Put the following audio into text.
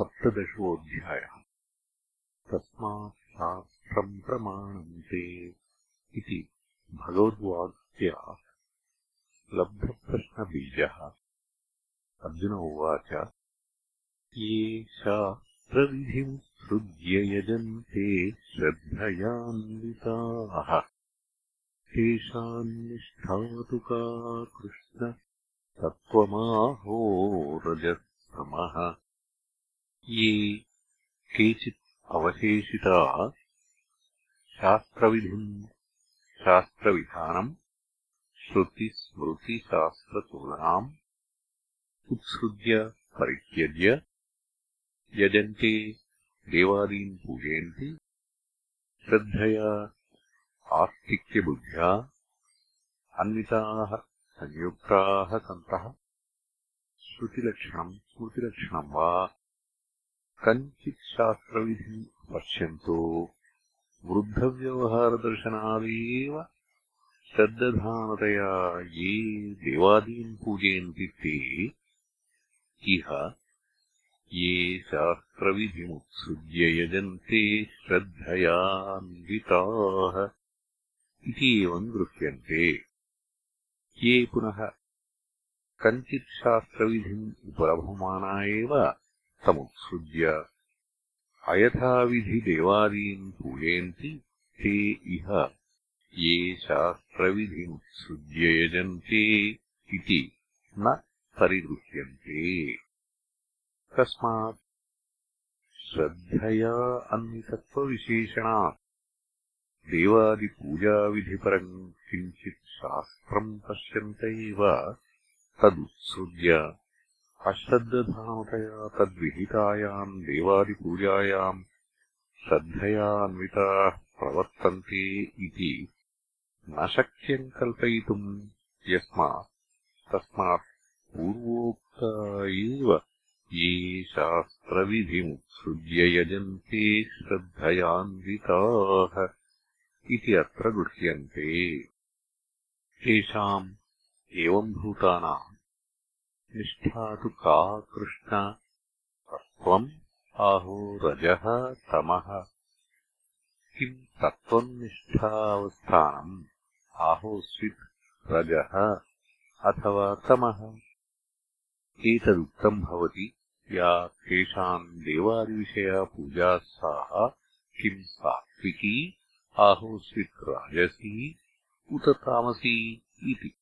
सप्तदशोऽध्यायः। तस्मात् शास्त्रम् प्रमाणन्ते इति भगवद्वाक्या लब्धप्रश्नबीजः। अर्जुन उवाच ये शास्त्रविधिमुत्सृज्य यजन्ते श्रद्धयान्विताः। तेषाम् निष्ठा तु का कृष्ण तत्त्वमाहो रजस्तमः ये केचित् अवशेषिताः शास्त्रविधिम् शास्त्रविधानम् श्रुतिस्मृतिशास्त्रतुलनाम् उत्सृज्य परित्यज्य यजन्ते देवादीन् पूजयन्ति। श्रद्धया आस्तिक्यबुद्ध्या अन्विताः संयुक्ताः सन्तः। श्रुतिलक्षणम् स्मृतिलक्षणम् वा कञ्चित् शास्त्रविधिम् पश्यन्तो। वृद्धव्यवहारदर्शनादेव श्रद्दधानतया ये देवादीन् पूजयन्ति ते इह ये शास्त्रविधिमुत्सृज्य यजन्ते श्रद्धयान्विताः इति एवम् गृह्यन्ते ये पुनः कञ्चित् शास्त्रविधिम् उपलभमाना एव तमुत्सृज्य अयथाविधिदेवादीन् पूजयन्ति ते इह। ये शास्त्रविधिमुत्सृज्य यजन्ते इति न परिगृह्यन्ते तस्मात् श्रद्धया अन्वितत्वविशेषणात् देवादिपूजाविधिपरम् किञ्चित् शास्त्रम् पश्यन्त एव। तदुत्सृज्य अश्रद्दधानतया तद्विहितायाम् देवादिपूजायाम् श्रद्धया अन्विताः प्रवर्तन्ते इति न शक्यम् कल्पयितुम् यस्मात् तस्मात् पूर्वोक्ता एव ये शास्त्रविधिमुत्सृज्य यजन्ते श्रद्धयान्विताः इति अत्र गृह्यन्ते। तेषाम् एवम्भूतानाम् निष्ठा तु का कृष्ण? तत्त्वम् आहो रजः तमः। किम् तत्त्वम् निष्ठावस्थानम् आहोस्वित् रजः अथवा तमः। एतदुक्तम् भवति या तेषाम् देवादिविषया पूजा सा किम् सात्विकी आहोस्वित् राजसी उत तामसी इति